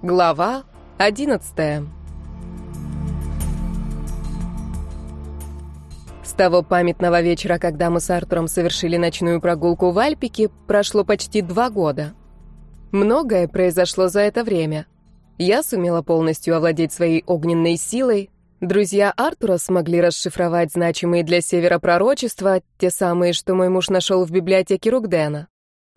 Глава 11 С того памятного вечера, когда мы с Артуром совершили ночную прогулку в Альпике, прошло почти два года. Многое произошло за это время. Я сумела полностью овладеть своей огненной силой, друзья Артура смогли расшифровать значимые для Севера пророчества, те самые, что мой муж нашел в библиотеке Ругдена.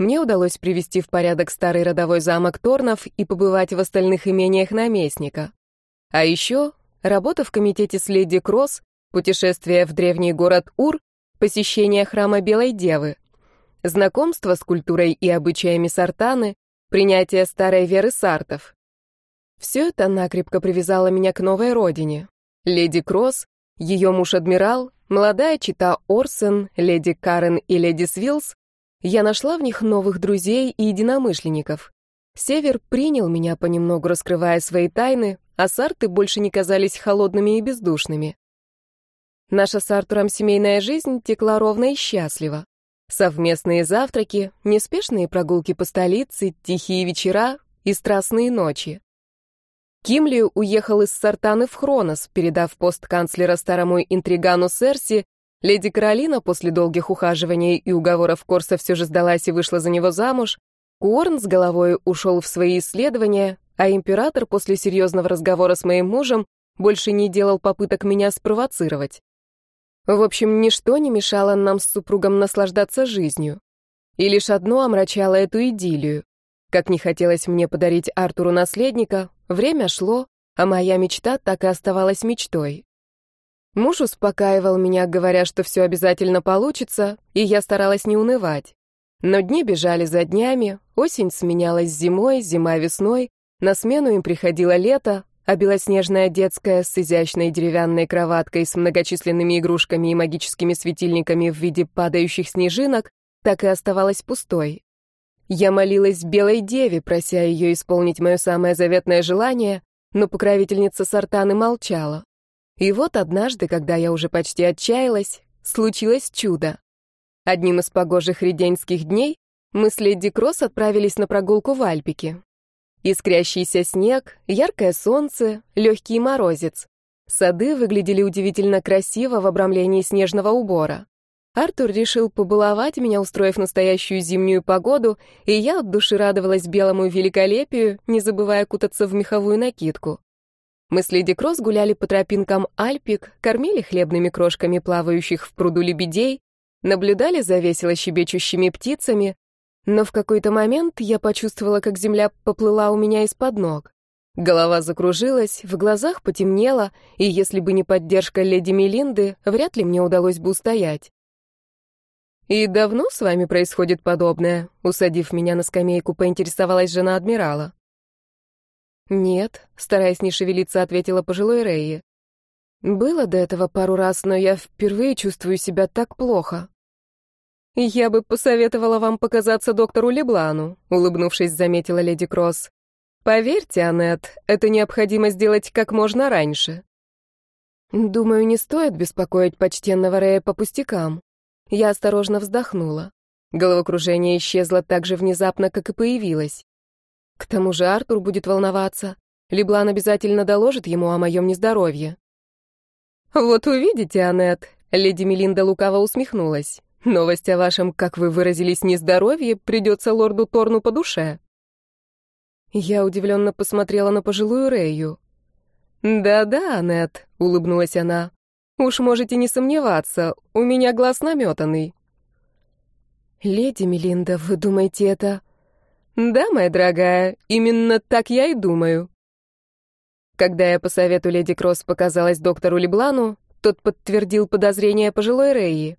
Мне удалось привести в порядок старый родовой замок Торнов и побывать в остальных имениях наместника. А еще работа в комитете с леди Кросс, путешествие в древний город Ур, посещение храма Белой Девы, знакомство с культурой и обычаями Сартаны, принятие старой веры сартов. Все это накрепко привязало меня к новой родине. Леди Кросс, ее муж-адмирал, молодая чита Орсен, леди Карен и леди Свилс я нашла в них новых друзей и единомышленников. Север принял меня, понемногу раскрывая свои тайны, а сарты больше не казались холодными и бездушными. Наша с Артуром семейная жизнь текла ровно и счастливо. Совместные завтраки, неспешные прогулки по столице, тихие вечера и страстные ночи. Кимли уехал из Сартаны в Хронос, передав пост канцлера старому интригану Серси, Леди Каролина после долгих ухаживаний и уговоров Корса все же сдалась и вышла за него замуж. Куорн с головой ушел в свои исследования, а император после серьезного разговора с моим мужем больше не делал попыток меня спровоцировать. В общем, ничто не мешало нам с супругом наслаждаться жизнью. И лишь одно омрачало эту идиллию. Как не хотелось мне подарить Артуру наследника, время шло, а моя мечта так и оставалась мечтой. Муж успокаивал меня, говоря, что все обязательно получится, и я старалась не унывать. Но дни бежали за днями, осень сменялась зимой, зима весной, на смену им приходило лето, а белоснежная детская с изящной деревянной кроваткой с многочисленными игрушками и магическими светильниками в виде падающих снежинок так и оставалась пустой. Я молилась Белой Деве, прося ее исполнить мое самое заветное желание, но покровительница Сартаны молчала. И вот однажды, когда я уже почти отчаялась, случилось чудо. Одним из погожих реденских дней мы с Леди Кросс отправились на прогулку в Альпике. Искрящийся снег, яркое солнце, легкий морозец. Сады выглядели удивительно красиво в обрамлении снежного убора. Артур решил побаловать меня, устроив настоящую зимнюю погоду, и я от души радовалась белому великолепию, не забывая кутаться в меховую накидку. Мы с Леди Кросс гуляли по тропинкам Альпик, кормили хлебными крошками плавающих в пруду лебедей, наблюдали за весело щебечущими птицами, но в какой-то момент я почувствовала, как земля поплыла у меня из-под ног. Голова закружилась, в глазах потемнело, и если бы не поддержка леди Мелинды, вряд ли мне удалось бы устоять. «И давно с вами происходит подобное?» Усадив меня на скамейку, поинтересовалась жена адмирала. «Нет», — стараясь не шевелиться, ответила пожилой Рейи. «Было до этого пару раз, но я впервые чувствую себя так плохо». «Я бы посоветовала вам показаться доктору Леблану», — улыбнувшись, заметила леди Кросс. «Поверьте, Аннет, это необходимо сделать как можно раньше». «Думаю, не стоит беспокоить почтенного Рея по пустякам». Я осторожно вздохнула. Головокружение исчезло так же внезапно, как и появилось. К тому же Артур будет волноваться. Леблан обязательно доложит ему о моем нездоровье. «Вот увидите, Аннет», — леди Мелинда лукаво усмехнулась. «Новость о вашем, как вы выразились, нездоровье придется лорду Торну по душе». Я удивленно посмотрела на пожилую Рэю. «Да-да, Аннет», — улыбнулась она. «Уж можете не сомневаться, у меня глаз наметанный». «Леди Мелинда, вы думаете, это...» «Да, моя дорогая, именно так я и думаю». Когда я по совету леди Кросс показалась доктору Леблану, тот подтвердил подозрения пожилой Рэи.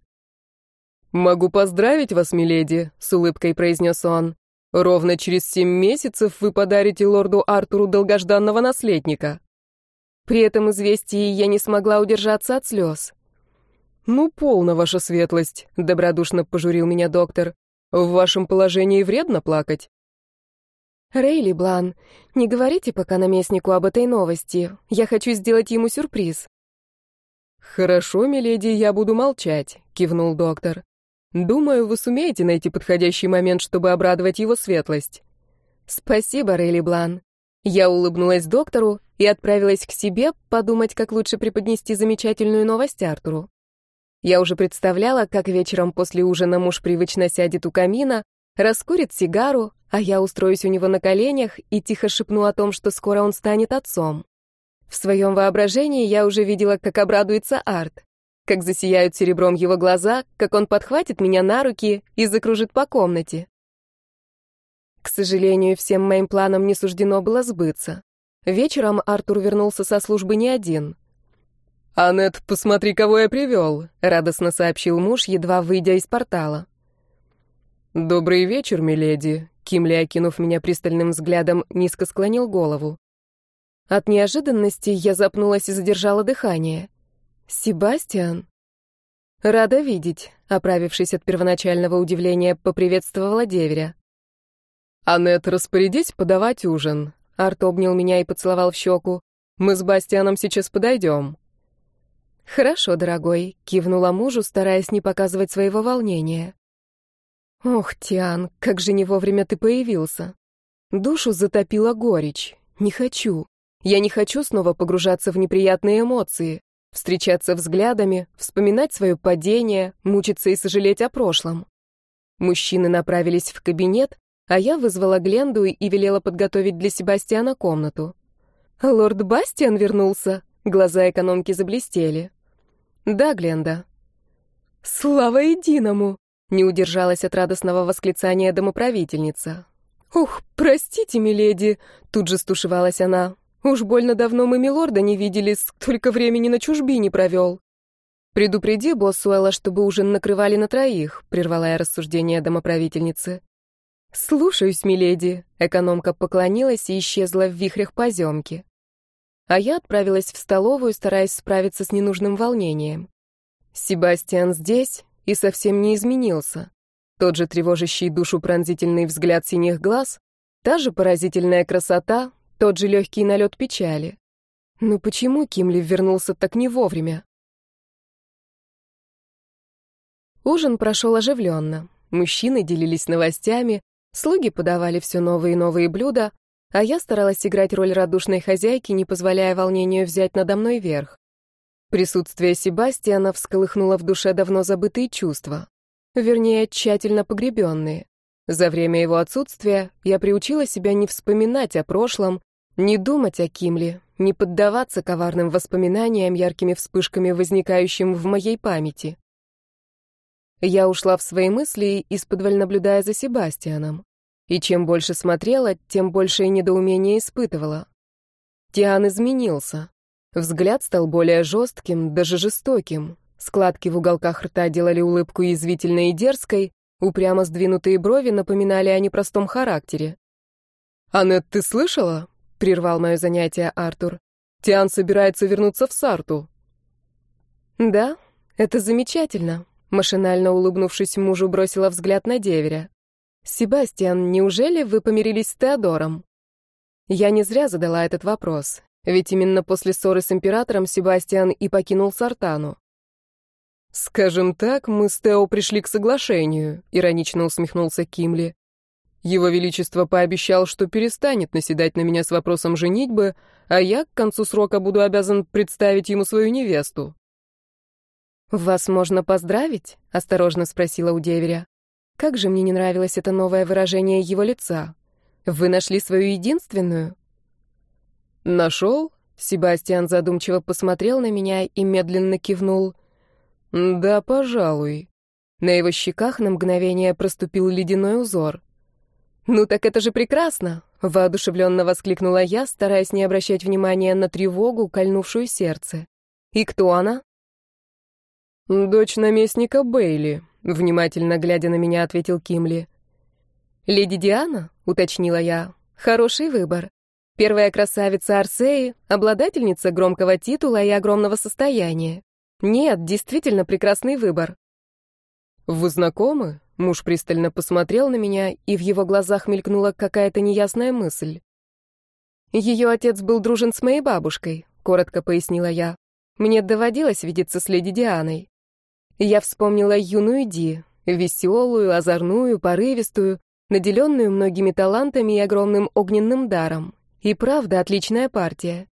«Могу поздравить вас, миледи», — с улыбкой произнес он. «Ровно через семь месяцев вы подарите лорду Артуру долгожданного наследника». При этом известии я не смогла удержаться от слез. «Ну, полно, ваша светлость», — добродушно пожурил меня доктор. «В вашем положении вредно плакать. «Рейли Блан, не говорите пока наместнику об этой новости. Я хочу сделать ему сюрприз». «Хорошо, миледи, я буду молчать», — кивнул доктор. «Думаю, вы сумеете найти подходящий момент, чтобы обрадовать его светлость». «Спасибо, Рейли Блан. Я улыбнулась доктору и отправилась к себе подумать, как лучше преподнести замечательную новость Артуру. Я уже представляла, как вечером после ужина муж привычно сядет у камина, раскурит сигару, а я устроюсь у него на коленях и тихо шепну о том, что скоро он станет отцом. В своем воображении я уже видела, как обрадуется Арт, как засияют серебром его глаза, как он подхватит меня на руки и закружит по комнате. К сожалению, всем моим планам не суждено было сбыться. Вечером Артур вернулся со службы не один. «Аннет, посмотри, кого я привел», — радостно сообщил муж, едва выйдя из портала. «Добрый вечер, миледи», — Кимли, окинув меня пристальным взглядом, низко склонил голову. От неожиданности я запнулась и задержала дыхание. «Себастьян?» «Рада видеть», — оправившись от первоначального удивления, поприветствовала деверя. «Аннет, распорядись подавать ужин». Арт обнял меня и поцеловал в щеку. «Мы с Бастианом сейчас подойдем». «Хорошо, дорогой», — кивнула мужу, стараясь не показывать своего волнения. «Ох, Тиан, как же не вовремя ты появился. Душу затопила горечь. Не хочу. Я не хочу снова погружаться в неприятные эмоции, встречаться взглядами, вспоминать свое падение, мучиться и сожалеть о прошлом. Мужчины направились в кабинет, а я вызвала Гленду и велела подготовить для Себастьяна комнату. Лорд Бастиан вернулся. Глаза экономки заблестели. Да, Гленда. Слава единому! Не удержалась от радостного восклицания домоправительница. «Ух, простите, миледи!» Тут же стушевалась она. Уж больно давно мы милорда не видели, столько времени на чужбине провел. Предупреди Боссуэлла, чтобы ужин накрывали на троих, прервала я рассуждение домоправительницы. Слушаюсь, миледи. Экономка поклонилась и исчезла в вихрях поземки. А я отправилась в столовую, стараясь справиться с ненужным волнением. Себастьян здесь и совсем не изменился. Тот же тревожащий душу пронзительный взгляд синих глаз, та же поразительная красота, тот же легкий налет печали. Но почему Кимли вернулся так не вовремя? Ужин прошел оживленно. Мужчины делились новостями, слуги подавали все новые и новые блюда, а я старалась играть роль радушной хозяйки, не позволяя волнению взять надо мной верх. Присутствие Себастьяна всколыхнуло в душе давно забытые чувства. Вернее, тщательно погребенные. За время его отсутствия я приучила себя не вспоминать о прошлом, не думать о Кимле, не поддаваться коварным воспоминаниям, яркими вспышками, возникающим в моей памяти. Я ушла в свои мысли, исподволь наблюдая за Себастьяном. И чем больше смотрела, тем большее недоумение испытывала. Тиан изменился. Взгляд стал более жестким, даже жестоким. Складки в уголках рта делали улыбку язвительной и дерзкой, упрямо сдвинутые брови напоминали о непростом характере. «Аннет, ты слышала?» прервал мое занятие Артур. Тиан собирается вернуться в Сарту. Да, это замечательно. Машинально улыбнувшись мужу, бросила взгляд на деверя. «Себастьян, неужели вы помирились с Теодором?» Я не зря задала этот вопрос, ведь именно после ссоры с императором Себастьян и покинул Сартану. «Скажем так, мы с Тео пришли к соглашению», — иронично усмехнулся Кимли. Его Величество пообещал, что перестанет наседать на меня с вопросом женитьбы, а я к концу срока буду обязан представить ему свою невесту. «Вас можно поздравить?» — осторожно спросила у деверя. «Как же мне не нравилось это новое выражение его лица. Вы нашли свою единственную?» «Нашел?» — Себастьян задумчиво посмотрел на меня и медленно кивнул. «Да, пожалуй». На его щеках на мгновение проступил ледяной узор. «Ну так это же прекрасно!» — воодушевленно воскликнула я, стараясь не обращать внимания на тревогу, кольнувшую сердце. «И кто она?» «Дочь наместника Бейли», — внимательно глядя на меня, ответил Кимли. «Леди Диана?» — уточнила я. «Хороший выбор. Первая красавица Арсеи, обладательница громкого титула и огромного состояния. Нет, действительно прекрасный выбор». «Вы знакомы?» Муж пристально посмотрел на меня, и в его глазах мелькнула какая-то неясная мысль. «Ее отец был дружен с моей бабушкой», — коротко пояснила я. «Мне доводилось видеться с леди Дианой. Я вспомнила юную Ди, веселую, озорную, порывистую, наделенную многими талантами и огромным огненным даром. И правда отличная партия.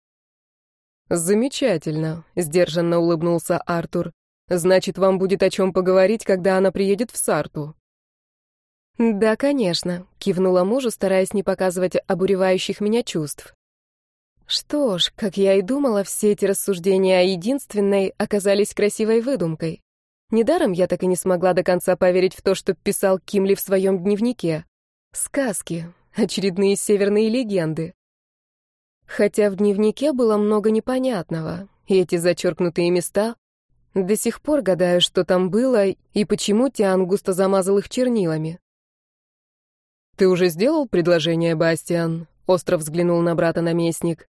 Замечательно, сдержанно улыбнулся Артур. Значит, вам будет о чем поговорить, когда она приедет в Сарту. Да, конечно, кивнула мужу, стараясь не показывать обуревающих меня чувств. Что ж, как я и думала, все эти рассуждения о единственной оказались красивой выдумкой. Недаром я так и не смогла до конца поверить в то, что писал Кимли в своем дневнике. Сказки, очередные северные легенды. Хотя в дневнике было много непонятного, и эти зачеркнутые места... До сих пор гадаю, что там было и почему Тиан густо замазал их чернилами. «Ты уже сделал предложение, Бастиан?» — остро взглянул на брата наместник.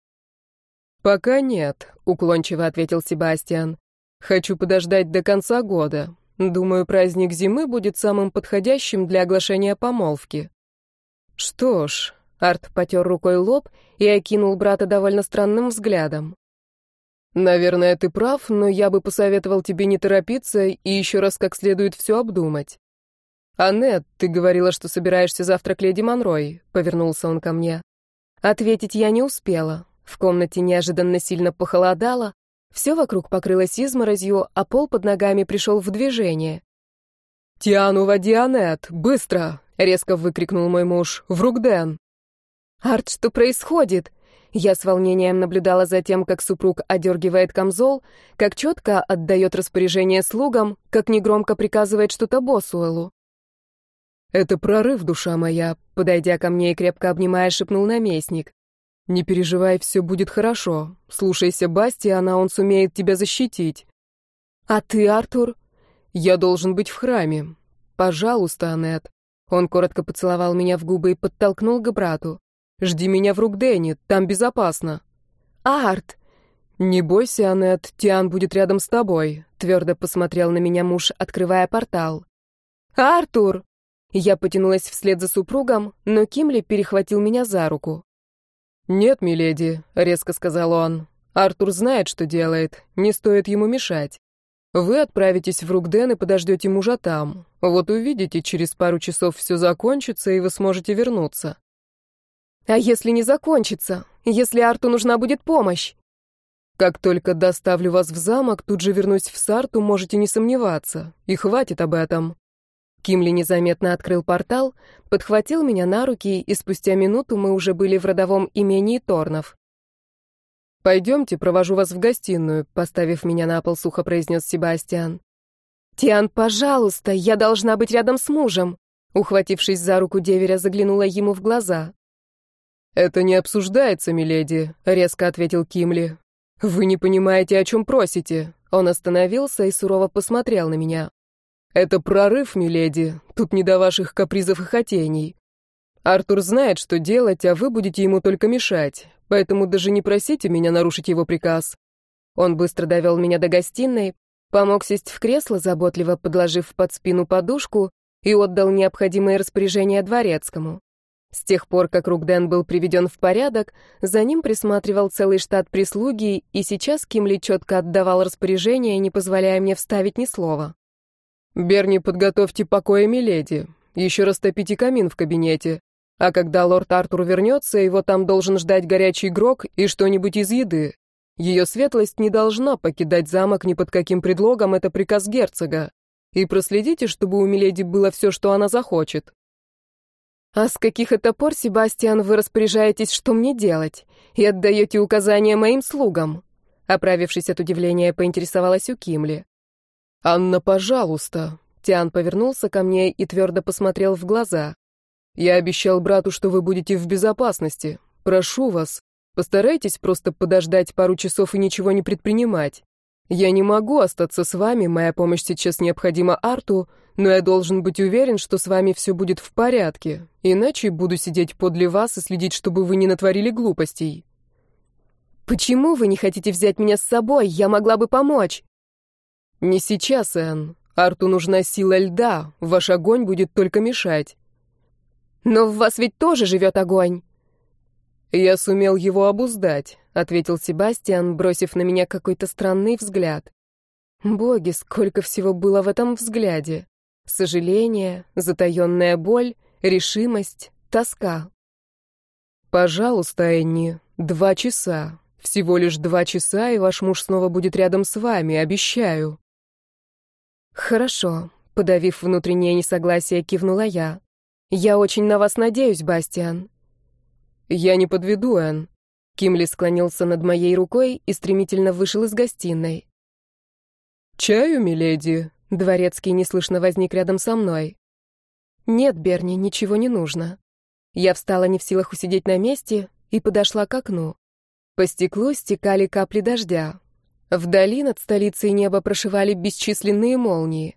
«Пока нет», — уклончиво ответил Себастьян. «Хочу подождать до конца года. Думаю, праздник зимы будет самым подходящим для оглашения помолвки». «Что ж», — Арт потер рукой лоб и окинул брата довольно странным взглядом. «Наверное, ты прав, но я бы посоветовал тебе не торопиться и еще раз как следует все обдумать». «Аннет, ты говорила, что собираешься завтра к леди Монрой», — повернулся он ко мне. Ответить я не успела. В комнате неожиданно сильно похолодало, все вокруг покрылось изморозью, а пол под ногами пришел в движение. «Тиану, води Аннет, быстро!» — резко выкрикнул мой муж. «В Ругден!» «Арт, что происходит?» Я с волнением наблюдала за тем, как супруг одергивает камзол, как четко отдает распоряжение слугам, как негромко приказывает что-то Босуэлу. «Это прорыв, душа моя», — подойдя ко мне и крепко обнимая, шепнул наместник. «Не переживай, все будет хорошо. Слушайся Басти, она он сумеет тебя защитить». «А ты, Артур?» «Я должен быть в храме. Пожалуйста, Аннет». Он коротко поцеловал меня в губы и подтолкнул к брату. «Жди меня в Рукдене, там безопасно». «Арт!» «Не бойся, Аннет, Тиан будет рядом с тобой», — твердо посмотрел на меня муж, открывая портал. «Артур!» Я потянулась вслед за супругом, но Кимли перехватил меня за руку. «Нет, миледи», — резко сказал он. «Артур знает, что делает, не стоит ему мешать. Вы отправитесь в Рукден и подождете мужа там. Вот увидите, через пару часов все закончится, и вы сможете вернуться». «А если не закончится? Если Арту нужна будет помощь?» «Как только доставлю вас в замок, тут же вернусь в Сарту, можете не сомневаться. И хватит об этом». Кимли незаметно открыл портал, подхватил меня на руки, и спустя минуту мы уже были в родовом имении Торнов. «Пойдемте, провожу вас в гостиную», — поставив меня на пол, сухо произнес Себастьян. «Тиан, пожалуйста, я должна быть рядом с мужем», ухватившись за руку деверя, заглянула ему в глаза. «Это не обсуждается, миледи», — резко ответил Кимли. «Вы не понимаете, о чем просите». Он остановился и сурово посмотрел на меня. «Это прорыв, миледи. Тут не до ваших капризов и хотений. Артур знает, что делать, а вы будете ему только мешать. Поэтому даже не просите меня нарушить его приказ». Он быстро довел меня до гостиной, помог сесть в кресло, заботливо подложив под спину подушку, и отдал необходимые распоряжения дворецкому. С тех пор, как Рукден был приведен в порядок, за ним присматривал целый штат прислуги, и сейчас Кимли четко отдавал распоряжения, не позволяя мне вставить ни слова. «Берни, подготовьте покоя миледи. Еще растопите камин в кабинете. А когда лорд Артур вернется, его там должен ждать горячий грок и что-нибудь из еды. Ее светлость не должна покидать замок ни под каким предлогом, это приказ герцога. И проследите, чтобы у миледи было все, что она захочет». «А с каких это пор, Себастьян, вы распоряжаетесь, что мне делать, и отдаете указания моим слугам?» Оправившись от удивления, поинтересовалась у Кимли. «Анна, пожалуйста!» Тиан повернулся ко мне и твердо посмотрел в глаза. «Я обещал брату, что вы будете в безопасности. Прошу вас, постарайтесь просто подождать пару часов и ничего не предпринимать. Я не могу остаться с вами, моя помощь сейчас необходима Арту, но я должен быть уверен, что с вами все будет в порядке, иначе буду сидеть подле вас и следить, чтобы вы не натворили глупостей». «Почему вы не хотите взять меня с собой? Я могла бы помочь». «Не сейчас, Энн. Арту нужна сила льда, ваш огонь будет только мешать». «Но в вас ведь тоже живет огонь». «Я сумел его обуздать», — ответил Себастьян, бросив на меня какой-то странный взгляд. Боги, сколько всего было в этом взгляде. Сожаление, затаенная боль, решимость, тоска. Пожалуйста, Энни, два часа. Всего лишь два часа, и ваш муж снова будет рядом с вами, обещаю. Хорошо, подавив внутреннее несогласие, кивнула я. Я очень на вас надеюсь, Бастиан. Я не подведу, Энн. Кимли склонился над моей рукой и стремительно вышел из гостиной. «Чаю, миледи?» Дворецкий неслышно возник рядом со мной. «Нет, Берни, ничего не нужно». Я встала не в силах усидеть на месте и подошла к окну. По стеклу стекали капли дождя. Вдали над столицей небо прошивали бесчисленные молнии.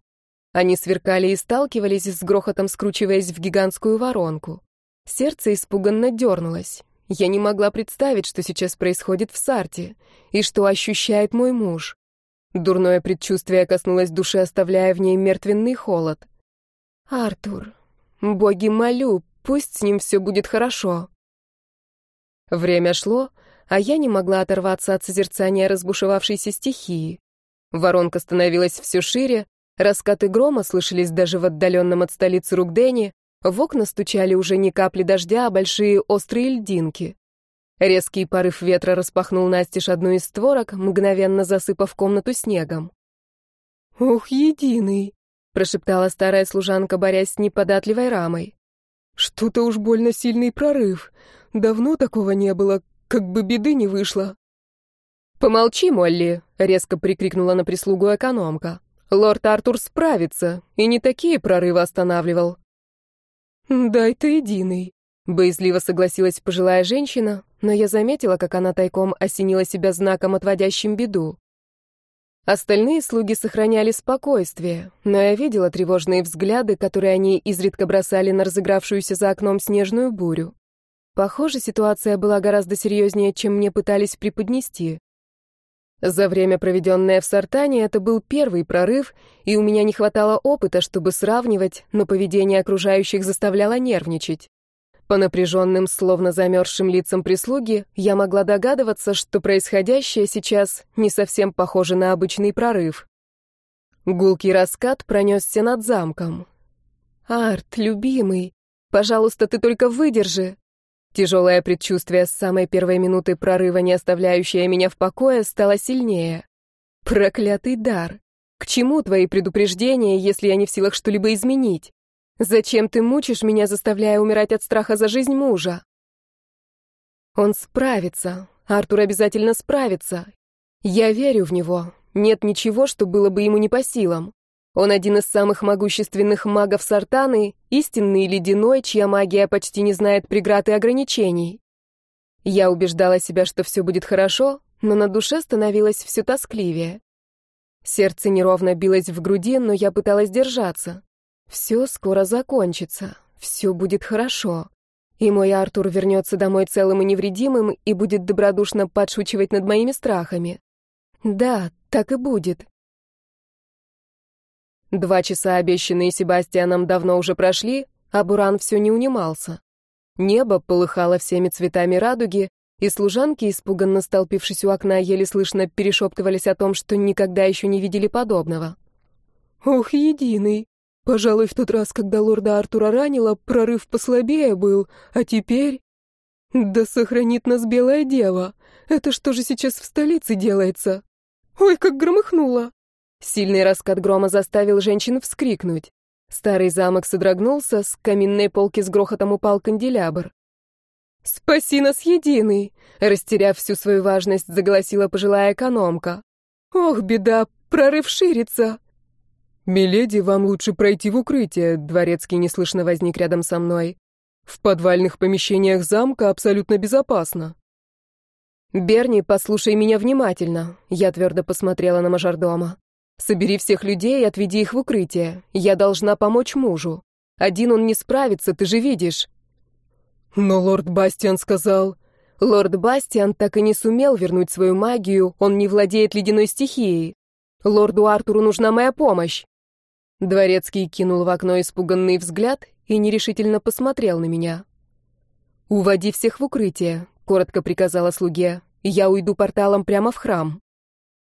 Они сверкали и сталкивались, с грохотом скручиваясь в гигантскую воронку. Сердце испуганно дернулось. Я не могла представить, что сейчас происходит в Сарте, и что ощущает мой муж. Дурное предчувствие коснулось души, оставляя в ней мертвенный холод. «Артур, боги молю, пусть с ним все будет хорошо». Время шло, а я не могла оторваться от созерцания разбушевавшейся стихии. Воронка становилась все шире, раскаты грома слышались даже в отдаленном от столицы Ругдене, в окна стучали уже не капли дождя, а большие острые льдинки. Резкий порыв ветра распахнул настежь одну из створок, мгновенно засыпав комнату снегом. «Ух, единый!» — прошептала старая служанка, борясь с неподатливой рамой. «Что-то уж больно сильный прорыв. Давно такого не было, как бы беды не вышло». «Помолчи, Молли!» — резко прикрикнула на прислугу экономка. «Лорд Артур справится, и не такие прорывы останавливал». «Дай-то единый», — боязливо согласилась пожилая женщина, но я заметила, как она тайком осенила себя знаком, отводящим беду. Остальные слуги сохраняли спокойствие, но я видела тревожные взгляды, которые они изредка бросали на разыгравшуюся за окном снежную бурю. Похоже, ситуация была гораздо серьезнее, чем мне пытались преподнести. За время, проведенное в Сартане, это был первый прорыв, и у меня не хватало опыта, чтобы сравнивать, но поведение окружающих заставляло нервничать. По напряженным, словно замерзшим лицам прислуги, я могла догадываться, что происходящее сейчас не совсем похоже на обычный прорыв. Гулкий раскат пронесся над замком. «Арт, любимый, пожалуйста, ты только выдержи!» Тяжелое предчувствие с самой первой минуты прорыва, не оставляющее меня в покое, стало сильнее. Проклятый дар! К чему твои предупреждения, если я не в силах что-либо изменить? Зачем ты мучишь меня, заставляя умирать от страха за жизнь мужа? Он справится. Артур обязательно справится. Я верю в него. Нет ничего, что было бы ему не по силам. Он один из самых могущественных магов Сартаны, истинный ледяной, чья магия почти не знает преград и ограничений. Я убеждала себя, что все будет хорошо, но на душе становилось все тоскливее. Сердце неровно билось в груди, но я пыталась держаться. Все скоро закончится, все будет хорошо. И мой Артур вернется домой целым и невредимым и будет добродушно подшучивать над моими страхами. Да, так и будет. Два часа, обещанные Себастьяном, давно уже прошли, а Буран все не унимался. Небо полыхало всеми цветами радуги, и служанки, испуганно столпившись у окна, еле слышно перешептывались о том, что никогда еще не видели подобного. «Ох, единый! Пожалуй, в тот раз, когда лорда Артура ранило, прорыв послабее был, а теперь...» «Да сохранит нас белая дева! Это что же сейчас в столице делается? Ой, как громыхнуло!» Сильный раскат грома заставил женщин вскрикнуть. Старый замок содрогнулся, с каминной полки с грохотом упал канделябр. «Спаси нас, единый!» Растеряв всю свою важность, заголосила пожилая экономка. «Ох, беда, прорыв ширится!» «Миледи, вам лучше пройти в укрытие», — дворецкий неслышно возник рядом со мной. «В подвальных помещениях замка абсолютно безопасно». «Берни, послушай меня внимательно», — я твердо посмотрела на мажордома. Собери всех людей и отведи их в укрытие. Я должна помочь мужу. Один он не справится, ты же видишь. Но лорд Бастиан сказал... Лорд Бастиан так и не сумел вернуть свою магию, он не владеет ледяной стихией. Лорду Артуру нужна моя помощь. Дворецкий кинул в окно испуганный взгляд и нерешительно посмотрел на меня. «Уводи всех в укрытие», — коротко приказала слуге. «Я уйду порталом прямо в храм».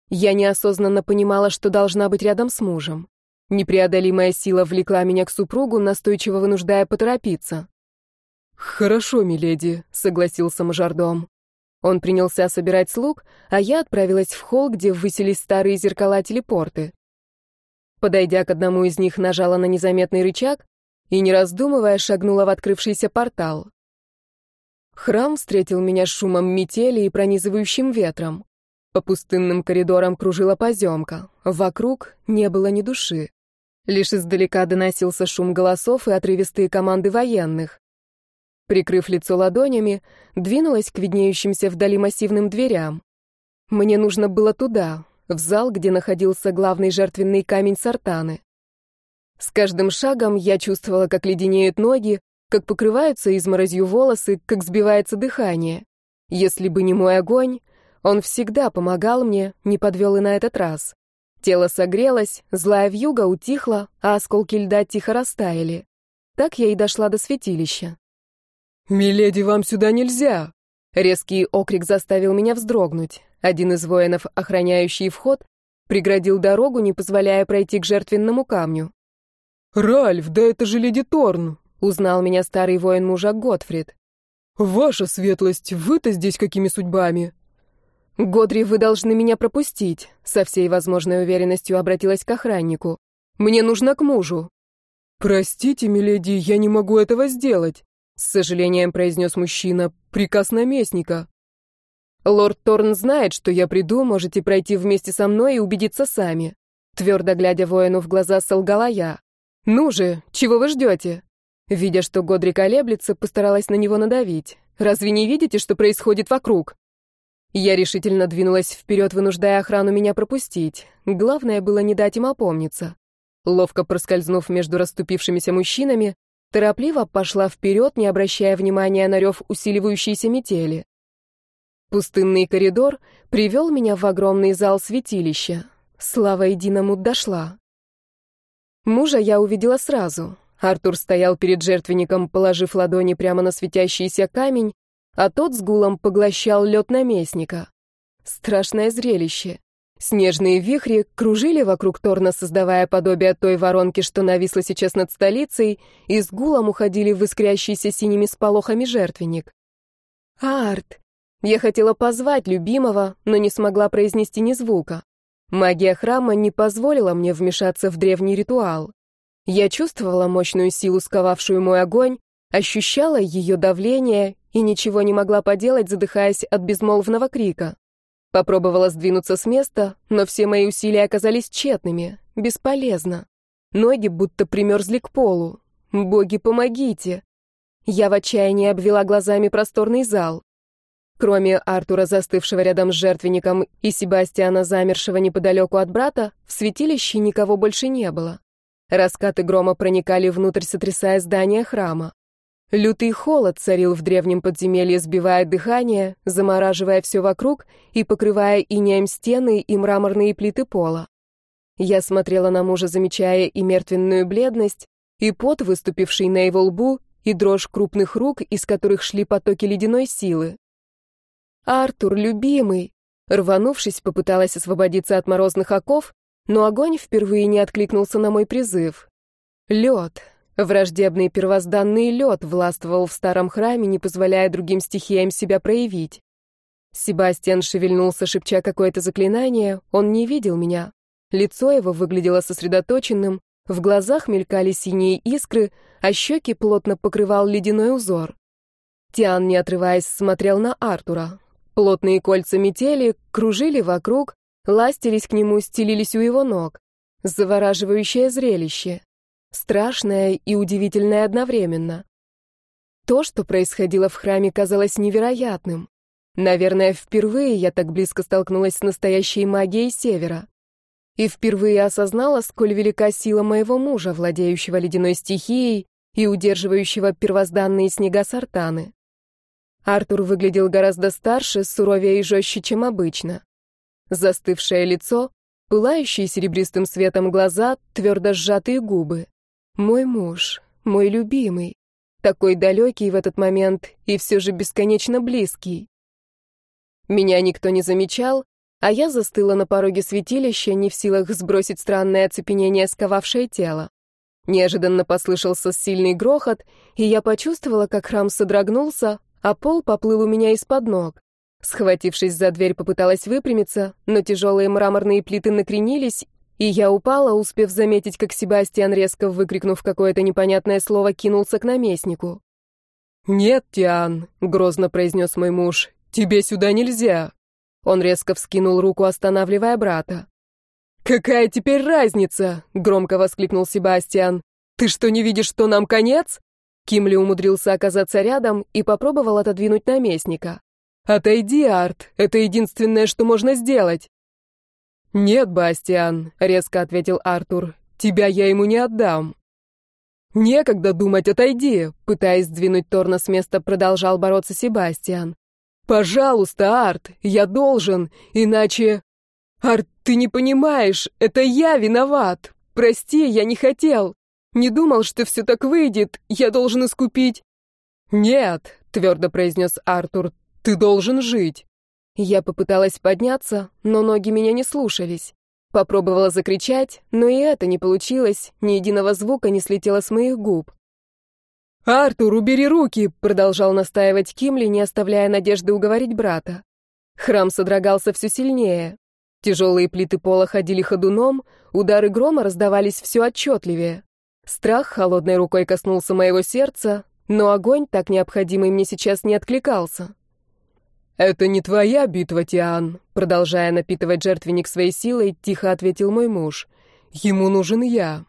Я неосознанно понимала, что должна быть рядом с мужем. Непреодолимая сила влекла меня к супругу, настойчиво вынуждая поторопиться. «Хорошо, миледи», — согласился мажордом. Он принялся собирать слуг, а я отправилась в холл, где высились старые зеркала-телепорты. Подойдя к одному из них, нажала на незаметный рычаг и, не раздумывая, шагнула в открывшийся портал. Храм встретил меня шумом метели и пронизывающим ветром. По пустынным коридорам кружила поземка. Вокруг не было ни души. Лишь издалека доносился шум голосов и отрывистые команды военных. Прикрыв лицо ладонями, двинулась к виднеющимся вдали массивным дверям. Мне нужно было туда, в зал, где находился главный жертвенный камень Сартаны. С каждым шагом я чувствовала, как леденеют ноги, как покрываются изморозью волосы, как сбивается дыхание. Если бы не мой огонь, он всегда помогал мне, не подвел и на этот раз. Тело согрелось, злая вьюга утихла, а осколки льда тихо растаяли. Так я и дошла до святилища. «Миледи, вам сюда нельзя!» Резкий окрик заставил меня вздрогнуть. Один из воинов, охраняющий вход, преградил дорогу, не позволяя пройти к жертвенному камню. «Ральф, да это же леди Торн!» — узнал меня старый воин-мужа Готфрид. «Ваша светлость, вы-то здесь какими судьбами?» «Годри, вы должны меня пропустить», — со всей возможной уверенностью обратилась к охраннику. «Мне нужно к мужу». «Простите, миледи, я не могу этого сделать», — с сожалением произнес мужчина. «Приказ наместника». «Лорд Торн знает, что я приду, можете пройти вместе со мной и убедиться сами». Твердо глядя воину в глаза, солгала я. «Ну же, чего вы ждете?» Видя, что Годри колеблется, постаралась на него надавить. «Разве не видите, что происходит вокруг?» Я решительно двинулась вперед, вынуждая охрану меня пропустить. Главное было не дать им опомниться. Ловко проскользнув между расступившимися мужчинами, торопливо пошла вперед, не обращая внимания на рев усиливающейся метели. Пустынный коридор привел меня в огромный зал святилища. Слава единому дошла. Мужа я увидела сразу. Артур стоял перед жертвенником, положив ладони прямо на светящийся камень, а тот с гулом поглощал лед наместника. Страшное зрелище. Снежные вихри кружили вокруг Торна, создавая подобие той воронки, что нависла сейчас над столицей, и с гулом уходили в искрящийся синими сполохами жертвенник. «Арт!» Я хотела позвать любимого, но не смогла произнести ни звука. Магия храма не позволила мне вмешаться в древний ритуал. Я чувствовала мощную силу, сковавшую мой огонь, ощущала ее давление и ничего не могла поделать, задыхаясь от безмолвного крика. Попробовала сдвинуться с места, но все мои усилия оказались тщетными, бесполезно. Ноги будто примерзли к полу. Боги, помогите! Я в отчаянии обвела глазами просторный зал. Кроме Артура, застывшего рядом с жертвенником, и Себастьяна, замершего неподалеку от брата, в святилище никого больше не было. Раскаты грома проникали внутрь, сотрясая здание храма. Лютый холод царил в древнем подземелье, сбивая дыхание, замораживая все вокруг и покрывая инеем стены и мраморные плиты пола. Я смотрела на мужа, замечая и мертвенную бледность, и пот, выступивший на его лбу, и дрожь крупных рук, из которых шли потоки ледяной силы. «Артур, любимый!» Рванувшись, попыталась освободиться от морозных оков, но огонь впервые не откликнулся на мой призыв. Лед, Враждебный первозданный лед властвовал в старом храме, не позволяя другим стихиям себя проявить. Себастьян шевельнулся, шепча какое-то заклинание, он не видел меня. Лицо его выглядело сосредоточенным, в глазах мелькали синие искры, а щеки плотно покрывал ледяной узор. Тиан, не отрываясь, смотрел на Артура. Плотные кольца метели кружили вокруг, ластились к нему, стелились у его ног. Завораживающее зрелище страшное и удивительное одновременно. То, что происходило в храме, казалось невероятным. Наверное, впервые я так близко столкнулась с настоящей магией Севера. И впервые осознала, сколь велика сила моего мужа, владеющего ледяной стихией и удерживающего первозданные снега Сартаны. Артур выглядел гораздо старше, суровее и жестче, чем обычно. Застывшее лицо, пылающие серебристым светом глаза, твердо сжатые губы. Мой муж, мой любимый, такой далекий в этот момент и все же бесконечно близкий. Меня никто не замечал, а я застыла на пороге святилища, не в силах сбросить странное оцепенение, сковавшее тело. Неожиданно послышался сильный грохот, и я почувствовала, как храм содрогнулся, а пол поплыл у меня из-под ног. Схватившись за дверь, попыталась выпрямиться, но тяжелые мраморные плиты накренились, и я упала, успев заметить, как Себастьян, резко выкрикнув какое-то непонятное слово, кинулся к наместнику. «Нет, Тиан», — грозно произнес мой муж, — «тебе сюда нельзя». Он резко вскинул руку, останавливая брата. «Какая теперь разница?» — громко воскликнул Себастьян. «Ты что, не видишь, что нам конец?» Кимли умудрился оказаться рядом и попробовал отодвинуть наместника. «Отойди, Арт, это единственное, что можно сделать». «Нет, Бастиан», — резко ответил Артур, — «тебя я ему не отдам». «Некогда думать, отойди», — пытаясь сдвинуть Торна с места, продолжал бороться Себастьян. «Пожалуйста, Арт, я должен, иначе...» «Арт, ты не понимаешь, это я виноват. Прости, я не хотел. Не думал, что все так выйдет. Я должен искупить...» «Нет», — твердо произнес Артур, — «ты должен жить». Я попыталась подняться, но ноги меня не слушались. Попробовала закричать, но и это не получилось, ни единого звука не слетело с моих губ. «Артур, убери руки!» — продолжал настаивать Кимли, не оставляя надежды уговорить брата. Храм содрогался все сильнее. Тяжелые плиты пола ходили ходуном, удары грома раздавались все отчетливее. Страх холодной рукой коснулся моего сердца, но огонь, так необходимый мне сейчас, не откликался. «Это не твоя битва, Тиан», — продолжая напитывать жертвенник своей силой, тихо ответил мой муж. «Ему нужен я».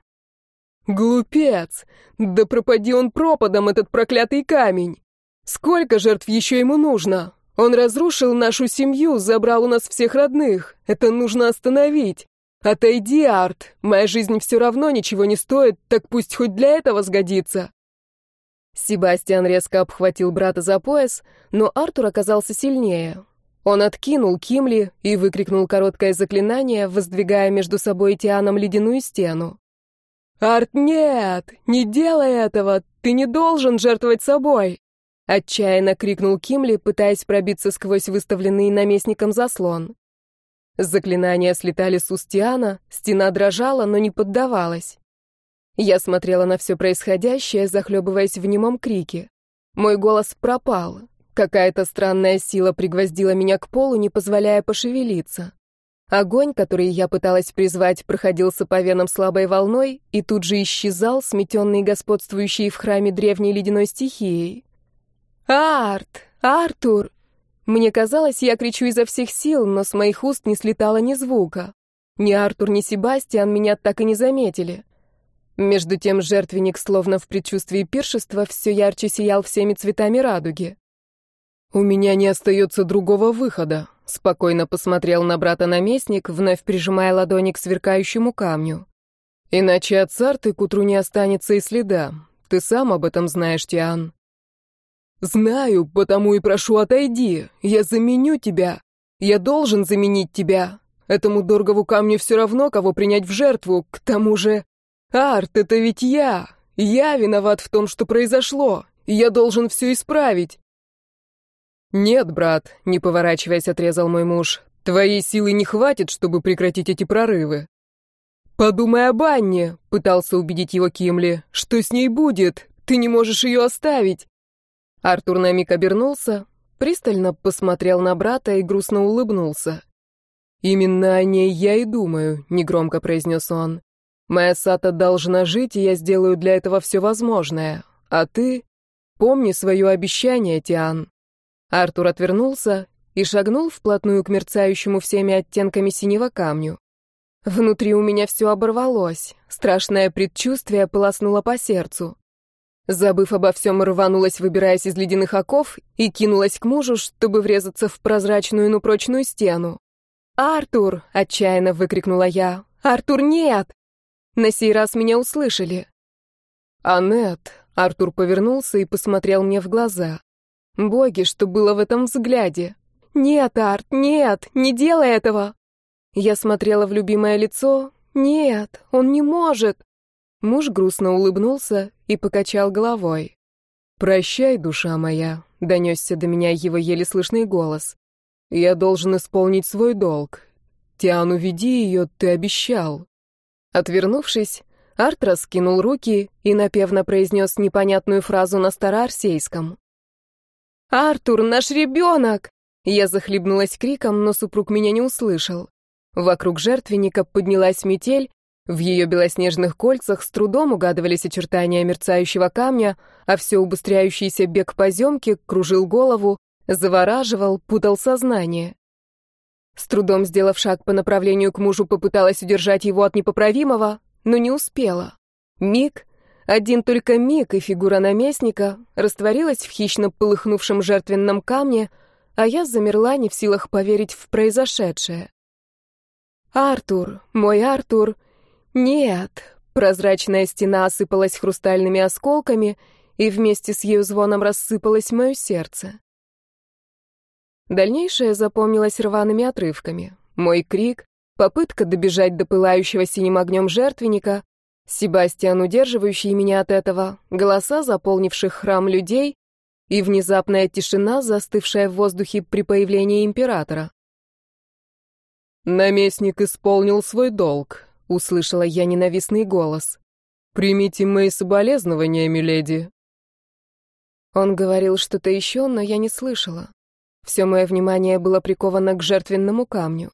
«Глупец! Да пропади он пропадом, этот проклятый камень! Сколько жертв еще ему нужно? Он разрушил нашу семью, забрал у нас всех родных. Это нужно остановить. Отойди, Арт, моя жизнь все равно ничего не стоит, так пусть хоть для этого сгодится». Себастьян резко обхватил брата за пояс, но Артур оказался сильнее. Он откинул Кимли и выкрикнул короткое заклинание, воздвигая между собой и Тианом ледяную стену. «Арт, нет! Не делай этого! Ты не должен жертвовать собой!» Отчаянно крикнул Кимли, пытаясь пробиться сквозь выставленный наместником заслон. Заклинания слетали с уст Тиана, стена дрожала, но не поддавалась. Я смотрела на все происходящее, захлебываясь в немом крике. Мой голос пропал. Какая-то странная сила пригвоздила меня к полу, не позволяя пошевелиться. Огонь, который я пыталась призвать, проходился по венам слабой волной и тут же исчезал, сметенный господствующей в храме древней ледяной стихией. «Арт! Артур!» Мне казалось, я кричу изо всех сил, но с моих уст не слетало ни звука. Ни Артур, ни Себастьян меня так и не заметили. Между тем жертвенник, словно в предчувствии пиршества, все ярче сиял всеми цветами радуги. «У меня не остается другого выхода», — спокойно посмотрел на брата наместник, вновь прижимая ладони к сверкающему камню. «Иначе от Сарты к утру не останется и следа. Ты сам об этом знаешь, Тиан». «Знаю, потому и прошу, отойди. Я заменю тебя. Я должен заменить тебя. Этому Доргову камню все равно, кого принять в жертву. К тому же...» «Арт, это ведь я! Я виноват в том, что произошло! Я должен все исправить!» «Нет, брат», — не поворачиваясь, отрезал мой муж, — «твоей силы не хватит, чтобы прекратить эти прорывы». «Подумай об Анне», — пытался убедить его Кимли. «Что с ней будет? Ты не можешь ее оставить». Артур на миг обернулся, пристально посмотрел на брата и грустно улыбнулся. «Именно о ней я и думаю», — негромко произнес он. Моя Сата должна жить, и я сделаю для этого все возможное. А ты помни свое обещание, Тиан. Артур отвернулся и шагнул вплотную к мерцающему всеми оттенками синего камню. Внутри у меня все оборвалось, страшное предчувствие полоснуло по сердцу. Забыв обо всем, рванулась, выбираясь из ледяных оков, и кинулась к мужу, чтобы врезаться в прозрачную, но прочную стену. «Артур!» — отчаянно выкрикнула я. «Артур, нет!» На сей раз меня услышали. «Аннет!» — Артур повернулся и посмотрел мне в глаза. «Боги, что было в этом взгляде!» «Нет, Арт, нет, не делай этого!» Я смотрела в любимое лицо. «Нет, он не может!» Муж грустно улыбнулся и покачал головой. «Прощай, душа моя», — донесся до меня его еле слышный голос. «Я должен исполнить свой долг. Тиану, веди ее, ты обещал». Отвернувшись, Арт раскинул руки и напевно произнес непонятную фразу на староарсейском. «Артур, наш ребенок!» Я захлебнулась криком, но супруг меня не услышал. Вокруг жертвенника поднялась метель, в ее белоснежных кольцах с трудом угадывались очертания мерцающего камня, а все убыстряющийся бег поземки кружил голову, завораживал, путал сознание. С трудом сделав шаг по направлению к мужу, попыталась удержать его от непоправимого, но не успела. Миг, один только миг, и фигура наместника растворилась в хищно полыхнувшем жертвенном камне, а я замерла, не в силах поверить в произошедшее. «Артур, мой Артур!» Нет, прозрачная стена осыпалась хрустальными осколками, и вместе с ее звоном рассыпалось мое сердце. Дальнейшее запомнилось рваными отрывками. Мой крик, попытка добежать до пылающего синим огнем жертвенника, Себастьян, удерживающий меня от этого, голоса заполнивших храм людей и внезапная тишина, застывшая в воздухе при появлении императора. Наместник исполнил свой долг, — услышала я ненавистный голос. «Примите мои соболезнования, миледи». Он говорил что-то еще, но я не слышала. Все мое внимание было приковано к жертвенному камню.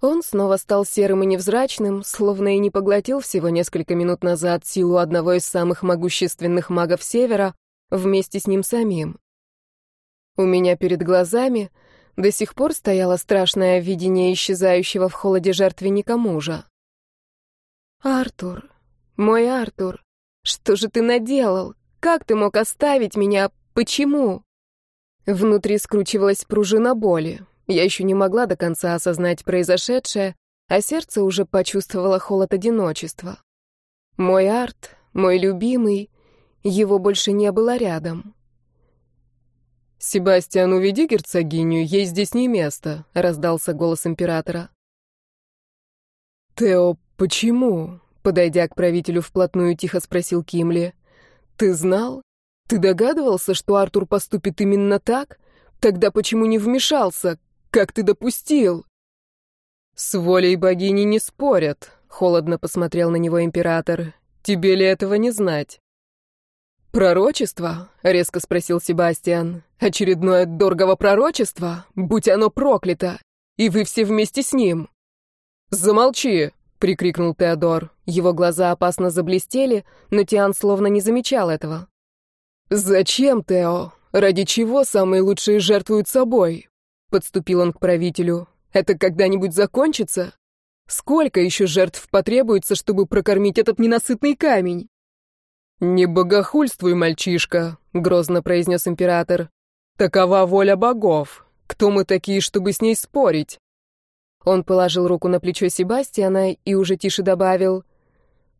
Он снова стал серым и невзрачным, словно и не поглотил всего несколько минут назад силу одного из самых могущественных магов Севера вместе с ним самим. У меня перед глазами до сих пор стояло страшное видение исчезающего в холоде жертвенника мужа. «Артур, мой Артур, что же ты наделал? Как ты мог оставить меня? Почему?» Внутри скручивалась пружина боли. Я еще не могла до конца осознать произошедшее, а сердце уже почувствовало холод одиночества. Мой Арт, мой любимый, его больше не было рядом. «Себастьян, уведи герцогиню, ей здесь не место», — раздался голос императора. «Тео, почему?» — подойдя к правителю вплотную, тихо спросил Кимли. «Ты знал? Ты догадывался, что Артур поступит именно так? Тогда почему не вмешался? Как ты допустил?» «С волей богини не спорят», — холодно посмотрел на него император. «Тебе ли этого не знать?» «Пророчество?» — резко спросил Себастьян. «Очередное дорого пророчество? Будь оно проклято! И вы все вместе с ним!» «Замолчи!» — прикрикнул Теодор. Его глаза опасно заблестели, но Тиан словно не замечал этого. «Зачем, Тео? Ради чего самые лучшие жертвуют собой?» Подступил он к правителю. «Это когда-нибудь закончится? Сколько еще жертв потребуется, чтобы прокормить этот ненасытный камень?» «Не богохульствуй, мальчишка», — грозно произнес император. «Такова воля богов. Кто мы такие, чтобы с ней спорить?» Он положил руку на плечо Себастьяна и уже тише добавил.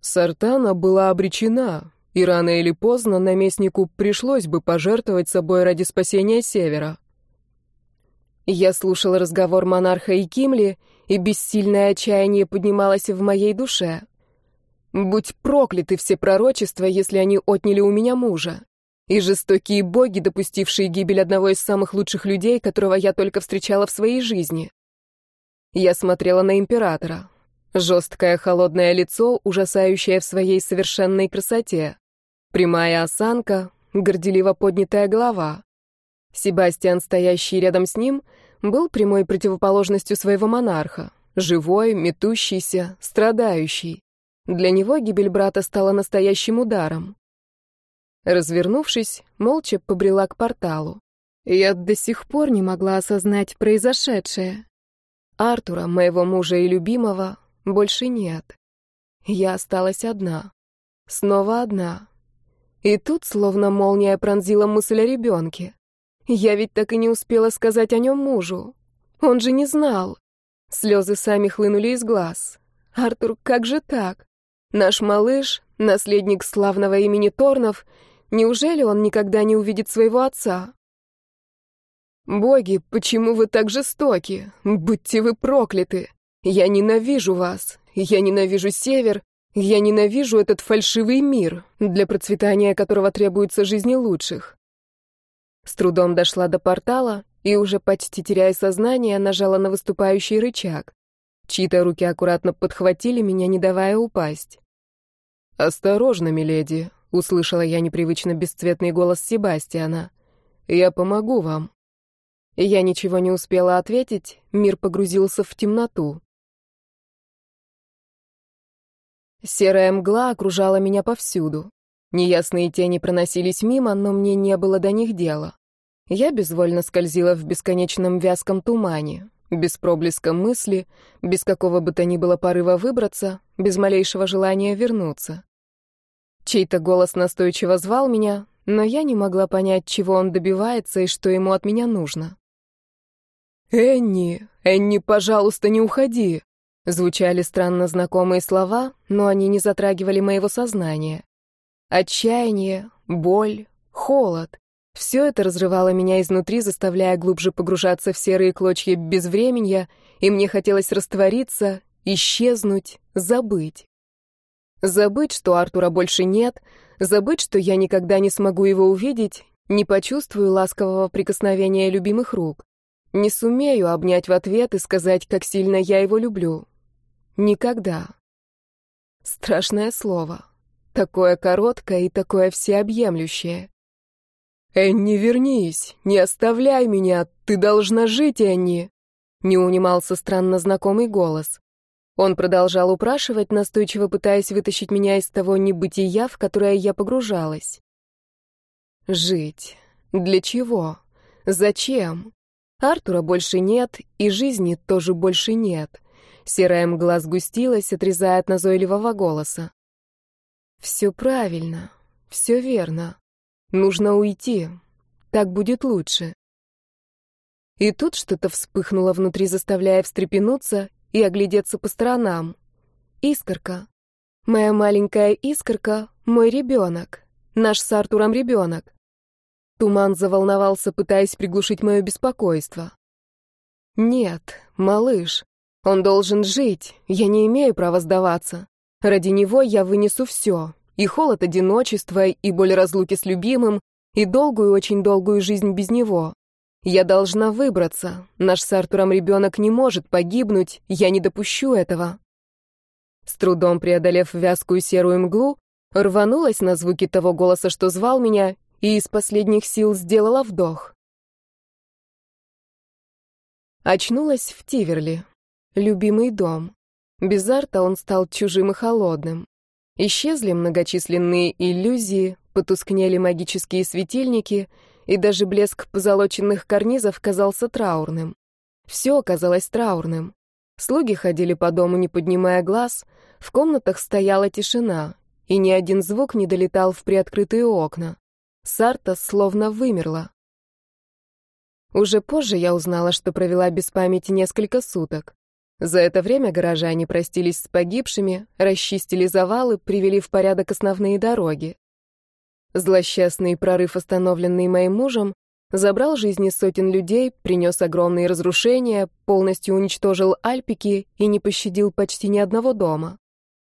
«Сартана была обречена, и рано или поздно наместнику пришлось бы пожертвовать собой ради спасения Севера». Я слушала разговор монарха и Кимли, и бессильное отчаяние поднималось в моей душе. Будь прокляты все пророчества, если они отняли у меня мужа. И жестокие боги, допустившие гибель одного из самых лучших людей, которого я только встречала в своей жизни. Я смотрела на императора. Жесткое холодное лицо, ужасающее в своей совершенной красоте. Прямая осанка, горделиво поднятая голова. Себастьян, стоящий рядом с ним, был прямой противоположностью своего монарха. Живой, метущийся, страдающий. Для него гибель брата стала настоящим ударом. Развернувшись, молча побрела к порталу. Я до сих пор не могла осознать произошедшее. Артура, моего мужа и любимого, больше нет. Я осталась одна. Снова одна. И тут словно молния пронзила мысль о ребенке. Я ведь так и не успела сказать о нем мужу. Он же не знал. Слезы сами хлынули из глаз. Артур, как же так? Наш малыш, наследник славного имени Торнов, неужели он никогда не увидит своего отца? Боги, почему вы так жестоки? Будьте вы прокляты! Я ненавижу вас! Я ненавижу Север! Я ненавижу этот фальшивый мир, для процветания которого требуется жизни лучших. С трудом дошла до портала и, уже почти теряя сознание, нажала на выступающий рычаг. Чьи-то руки аккуратно подхватили меня, не давая упасть. «Осторожно, миледи», — услышала я непривычно бесцветный голос Себастьяна. «Я помогу вам». Я ничего не успела ответить, мир погрузился в темноту. Серая мгла окружала меня повсюду. Неясные тени проносились мимо, но мне не было до них дела. Я безвольно скользила в бесконечном вязком тумане, без проблеска мысли, без какого бы то ни было порыва выбраться, без малейшего желания вернуться. Чей-то голос настойчиво звал меня, но я не могла понять, чего он добивается и что ему от меня нужно. «Энни, Энни, пожалуйста, не уходи!» Звучали странно знакомые слова, но они не затрагивали моего сознания. Отчаяние, боль, холод — все это разрывало меня изнутри, заставляя глубже погружаться в серые клочья безвременья, и мне хотелось раствориться, исчезнуть, забыть. Забыть, что Артура больше нет, забыть, что я никогда не смогу его увидеть, не почувствую ласкового прикосновения любимых рук. Не сумею обнять в ответ и сказать, как сильно я его люблю. Никогда. Страшное слово. Такое короткое и такое всеобъемлющее. «Энни, вернись! Не оставляй меня! Ты должна жить, Энни!» Не унимался странно знакомый голос. Он продолжал упрашивать, настойчиво пытаясь вытащить меня из того небытия, в которое я погружалась. Жить. Для чего? Зачем? Артура больше нет, и жизни тоже больше нет. Серая мгла сгустилась, отрезая от назойливого голоса. «Все правильно, все верно. Нужно уйти. Так будет лучше». И тут что-то вспыхнуло внутри, заставляя встрепенуться и оглядеться по сторонам. Искорка. Моя маленькая искорка — мой ребенок. Наш с Артуром ребенок. Туман заволновался, пытаясь приглушить мое беспокойство. «Нет, малыш, он должен жить, я не имею права сдаваться. Ради него я вынесу все, и холод одиночества, и боль разлуки с любимым, и долгую, очень долгую жизнь без него. Я должна выбраться, наш с Артуром ребенок не может погибнуть, я не допущу этого». С трудом преодолев вязкую серую мглу, рванулась на звуки того голоса, что звал меня, и из последних сил сделала вдох. Очнулась в Тиверли. Любимый дом. Без арта он стал чужим и холодным. Исчезли многочисленные иллюзии, потускнели магические светильники, и даже блеск позолоченных карнизов казался траурным. Все оказалось траурным. Слуги ходили по дому, не поднимая глаз, в комнатах стояла тишина, и ни один звук не долетал в приоткрытые окна. Сарта словно вымерла. Уже позже я узнала, что провела без памяти несколько суток. За это время горожане простились с погибшими, расчистили завалы, привели в порядок основные дороги. Злосчастный прорыв, остановленный моим мужем, забрал жизни сотен людей, принес огромные разрушения, полностью уничтожил Альпики и не пощадил почти ни одного дома.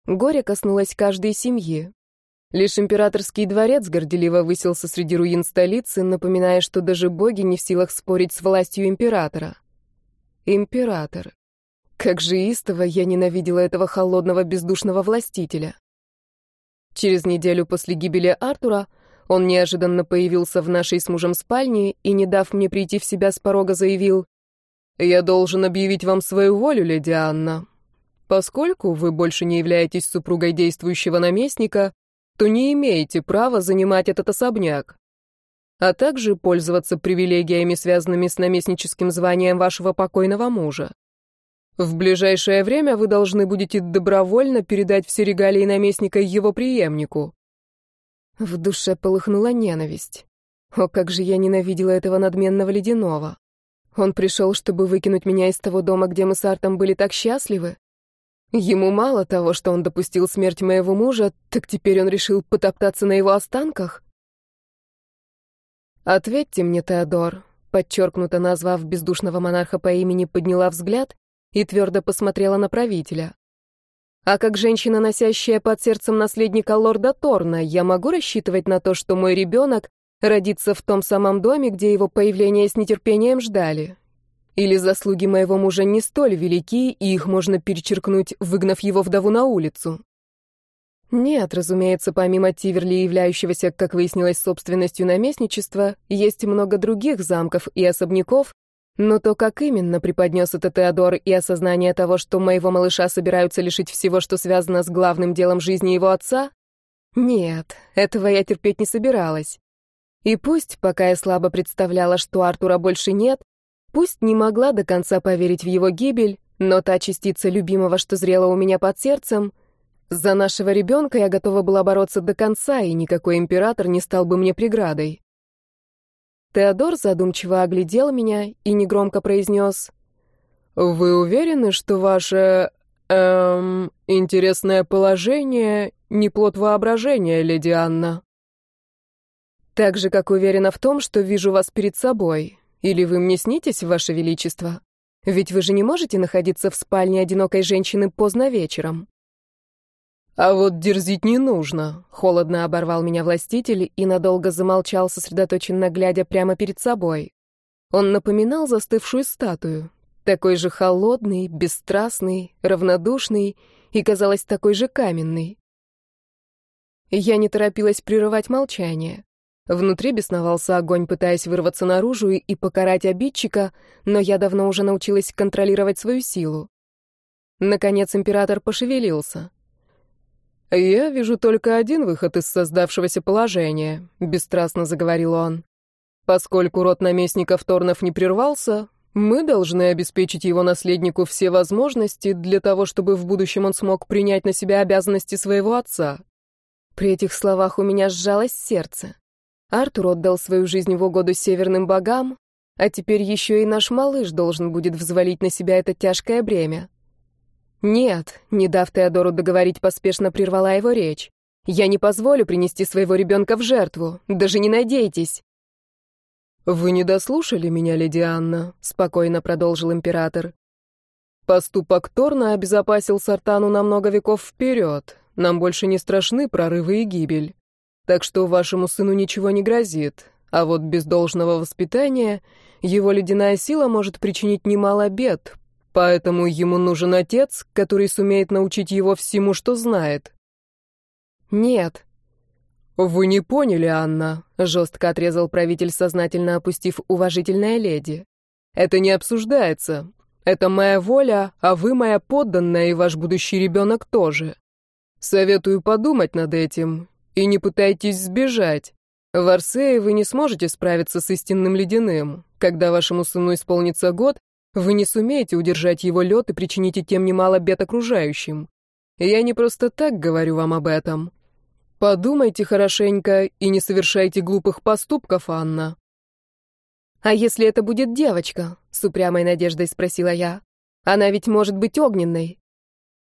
Горе коснулось каждой семьи. Лишь императорский дворец горделиво высился среди руин столицы, напоминая, что даже боги не в силах спорить с властью императора. Император. Как же истово я ненавидела этого холодного бездушного властителя. Через неделю после гибели Артура он неожиданно появился в нашей с мужем спальне и, не дав мне прийти в себя с порога, заявил, «Я должен объявить вам свою волю, леди Анна. Поскольку вы больше не являетесь супругой действующего наместника, то не имеете права занимать этот особняк, а также пользоваться привилегиями, связанными с наместническим званием вашего покойного мужа. В ближайшее время вы должны будете добровольно передать все регалии наместника его преемнику. В душе полыхнула ненависть. О, как же я ненавидела этого надменного ледяного. Он пришел, чтобы выкинуть меня из того дома, где мы с Артом были так счастливы. Ему мало того, что он допустил смерть моего мужа, так теперь он решил потоптаться на его останках? Ответьте мне, Теодор, подчеркнуто назвав бездушного монарха по имени, подняла взгляд и твердо посмотрела на правителя. А как женщина, носящая под сердцем наследника лорда Торна, я могу рассчитывать на то, что мой ребенок родится в том самом доме, где его появление с нетерпением ждали? Или заслуги моего мужа не столь велики, и их можно перечеркнуть, выгнав его вдову на улицу? Нет, разумеется, помимо Тиверли, являющегося, как выяснилось, собственностью наместничества, есть много других замков и особняков, но то, как именно преподнес это Теодор и осознание того, что моего малыша собираются лишить всего, что связано с главным делом жизни его отца, нет, этого я терпеть не собиралась. И пусть, пока я слабо представляла, что Артура больше нет, пусть не могла до конца поверить в его гибель, но та частица любимого, что зрела у меня под сердцем, за нашего ребенка я готова была бороться до конца, и никакой император не стал бы мне преградой. Теодор задумчиво оглядел меня и негромко произнес. «Вы уверены, что ваше... эм... интересное положение не плод воображения, леди Анна?» «Так же, как уверена в том, что вижу вас перед собой. Или вы мне снитесь, ваше величество? Ведь вы же не можете находиться в спальне одинокой женщины поздно вечером». «А вот дерзить не нужно», — холодно оборвал меня властитель и надолго замолчал, сосредоточенно глядя прямо перед собой. Он напоминал застывшую статую, такой же холодный, бесстрастный, равнодушный и, казалось, такой же каменный. Я не торопилась прерывать молчание. Внутри бесновался огонь, пытаясь вырваться наружу и покарать обидчика, но я давно уже научилась контролировать свою силу. Наконец император пошевелился. «Я вижу только один выход из создавшегося положения», — бесстрастно заговорил он. «Поскольку род наместников Торнов не прервался, мы должны обеспечить его наследнику все возможности для того, чтобы в будущем он смог принять на себя обязанности своего отца». При этих словах у меня сжалось сердце. Артур отдал свою жизнь в угоду северным богам, а теперь еще и наш малыш должен будет взвалить на себя это тяжкое бремя. «Нет», — не дав Теодору договорить, поспешно прервала его речь. «Я не позволю принести своего ребенка в жертву. Даже не надейтесь». «Вы не дослушали меня, леди Анна», — спокойно продолжил император. «Поступок Торна обезопасил Сартану на много веков вперед. Нам больше не страшны прорывы и гибель. Так что вашему сыну ничего не грозит. А вот без должного воспитания его ледяная сила может причинить немало бед, Поэтому ему нужен отец, который сумеет научить его всему, что знает. Нет. Вы не поняли, Анна, жестко отрезал правитель, сознательно опустив уважительная леди. Это не обсуждается. Это моя воля, а вы моя подданная и ваш будущий ребенок тоже. Советую подумать над этим и не пытайтесь сбежать. В Арсее вы не сможете справиться с истинным ледяным. Когда вашему сыну исполнится год, вы не сумеете удержать его лед и причините тем немало бед окружающим. Я не просто так говорю вам об этом. Подумайте хорошенько и не совершайте глупых поступков, Анна. А если это будет девочка? С упрямой надеждой спросила я. Она ведь может быть огненной.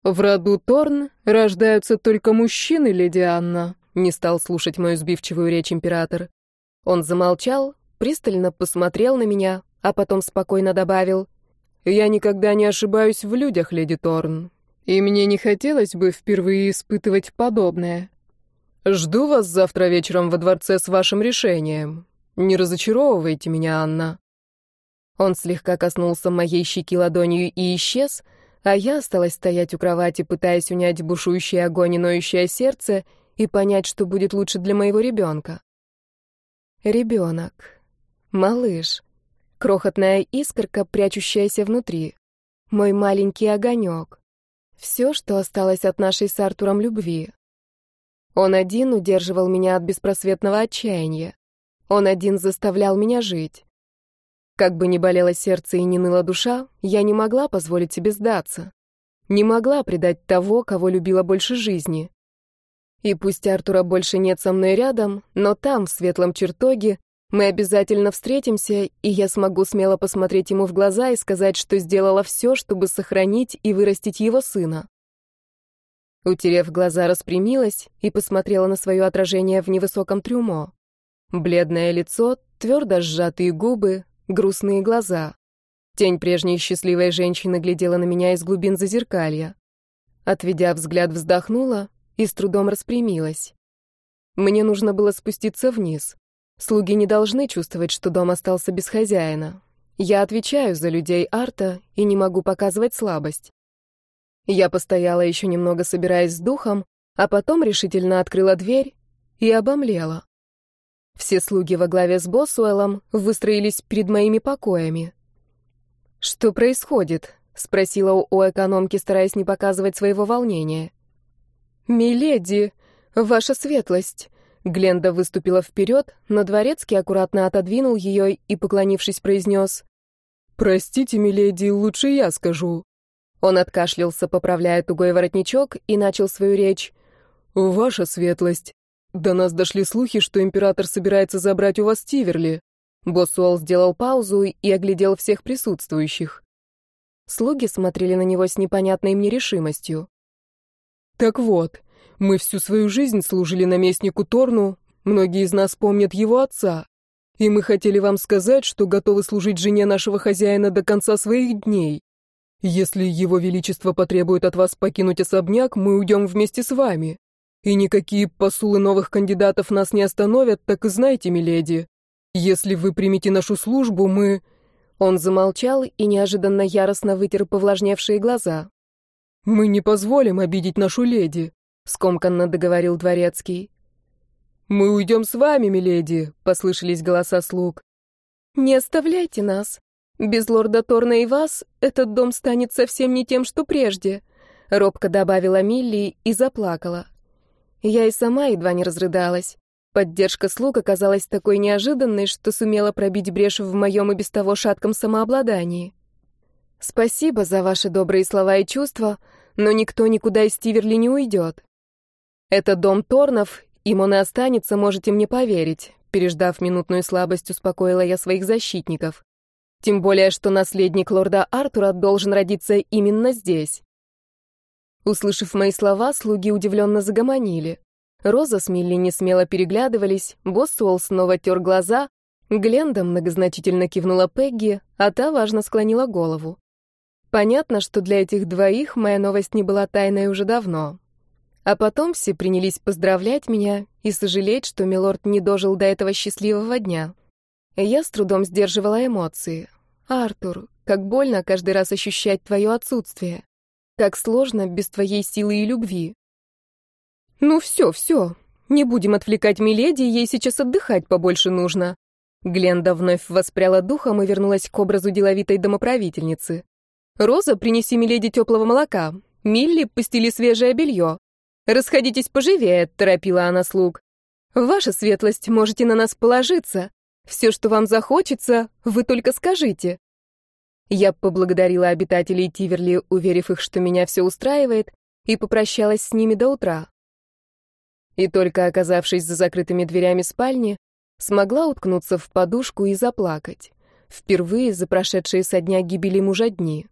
В роду Торн рождаются только мужчины, леди Анна. Не стал слушать мою сбивчивую речь император. Он замолчал, пристально посмотрел на меня, а потом спокойно добавил: я никогда не ошибаюсь в людях, леди Торн, и мне не хотелось бы впервые испытывать подобное. Жду вас завтра вечером во дворце с вашим решением. Не разочаровывайте меня, Анна. Он слегка коснулся моей щеки ладонью и исчез, а я осталась стоять у кровати, пытаясь унять бушующий огонь и ноющее сердце и понять, что будет лучше для моего ребенка. Ребенок. Малыш. Крохотная искорка, прячущаяся внутри. Мой маленький огонек. Все, что осталось от нашей с Артуром любви. Он один удерживал меня от беспросветного отчаяния. Он один заставлял меня жить. Как бы ни болело сердце и не ныла душа, я не могла позволить себе сдаться. Не могла предать того, кого любила больше жизни. И пусть Артура больше нет со мной рядом, но там, в светлом чертоге, мы обязательно встретимся, и я смогу смело посмотреть ему в глаза и сказать, что сделала все, чтобы сохранить и вырастить его сына. Утерев глаза, распрямилась и посмотрела на свое отражение в невысоком трюмо. Бледное лицо, твердо сжатые губы, грустные глаза. Тень прежней счастливой женщины глядела на меня из глубин зазеркалья. Отведя взгляд, вздохнула и с трудом распрямилась. Мне нужно было спуститься вниз. Слуги не должны чувствовать, что дом остался без хозяина. Я отвечаю за людей Арта и не могу показывать слабость. Я постояла еще немного, собираясь с духом, а потом решительно открыла дверь и обомлела. Все слуги во главе с Босуэлом выстроились перед моими покоями. «Что происходит?» — спросила у экономки, стараясь не показывать своего волнения. «Миледи, ваша светлость!» Гленда выступила вперед, но дворецкий аккуратно отодвинул ее и, поклонившись, произнес «Простите, миледи, лучше я скажу». Он откашлялся, поправляя тугой воротничок, и начал свою речь. «Ваша светлость, до нас дошли слухи, что император собирается забрать у вас Тиверли». Боссуэлл сделал паузу и оглядел всех присутствующих. Слуги смотрели на него с непонятной мне решимостью. «Так вот, мы всю свою жизнь служили наместнику Торну, многие из нас помнят его отца. И мы хотели вам сказать, что готовы служить жене нашего хозяина до конца своих дней. Если его величество потребует от вас покинуть особняк, мы уйдем вместе с вами. И никакие посулы новых кандидатов нас не остановят, так и знайте, миледи. Если вы примете нашу службу, мы...» Он замолчал и неожиданно яростно вытер повлажневшие глаза. «Мы не позволим обидеть нашу леди», — скомканно договорил дворецкий. «Мы уйдем с вами, миледи», — послышались голоса слуг. «Не оставляйте нас. Без лорда Торна и вас этот дом станет совсем не тем, что прежде», — робко добавила Милли и заплакала. Я и сама едва не разрыдалась. Поддержка слуг оказалась такой неожиданной, что сумела пробить брешь в моем и без того шатком самообладании. «Спасибо за ваши добрые слова и чувства, но никто никуда из Тиверли не уйдет. Это дом Торнов, им он и останется, можете мне поверить. Переждав минутную слабость, успокоила я своих защитников. Тем более, что наследник лорда Артура должен родиться именно здесь. Услышав мои слова, слуги удивленно загомонили. Роза с Милли не смело переглядывались, Боссуэлл снова тер глаза, Гленда многозначительно кивнула Пегги, а та важно склонила голову. Понятно, что для этих двоих моя новость не была тайной уже давно. А потом все принялись поздравлять меня и сожалеть, что милорд не дожил до этого счастливого дня. Я с трудом сдерживала эмоции. «Артур, как больно каждый раз ощущать твое отсутствие. Как сложно без твоей силы и любви». «Ну все, все. Не будем отвлекать Миледи, ей сейчас отдыхать побольше нужно». Гленда вновь воспряла духом и вернулась к образу деловитой домоправительницы. «Роза, принеси Миледи теплого молока. Милли, постели свежее белье. «Расходитесь поживее», — торопила она слуг. «Ваша светлость, можете на нас положиться. Все, что вам захочется, вы только скажите». Я поблагодарила обитателей Тиверли, уверив их, что меня все устраивает, и попрощалась с ними до утра. И только оказавшись за закрытыми дверями спальни, смогла уткнуться в подушку и заплакать. Впервые за прошедшие со дня гибели мужа дни.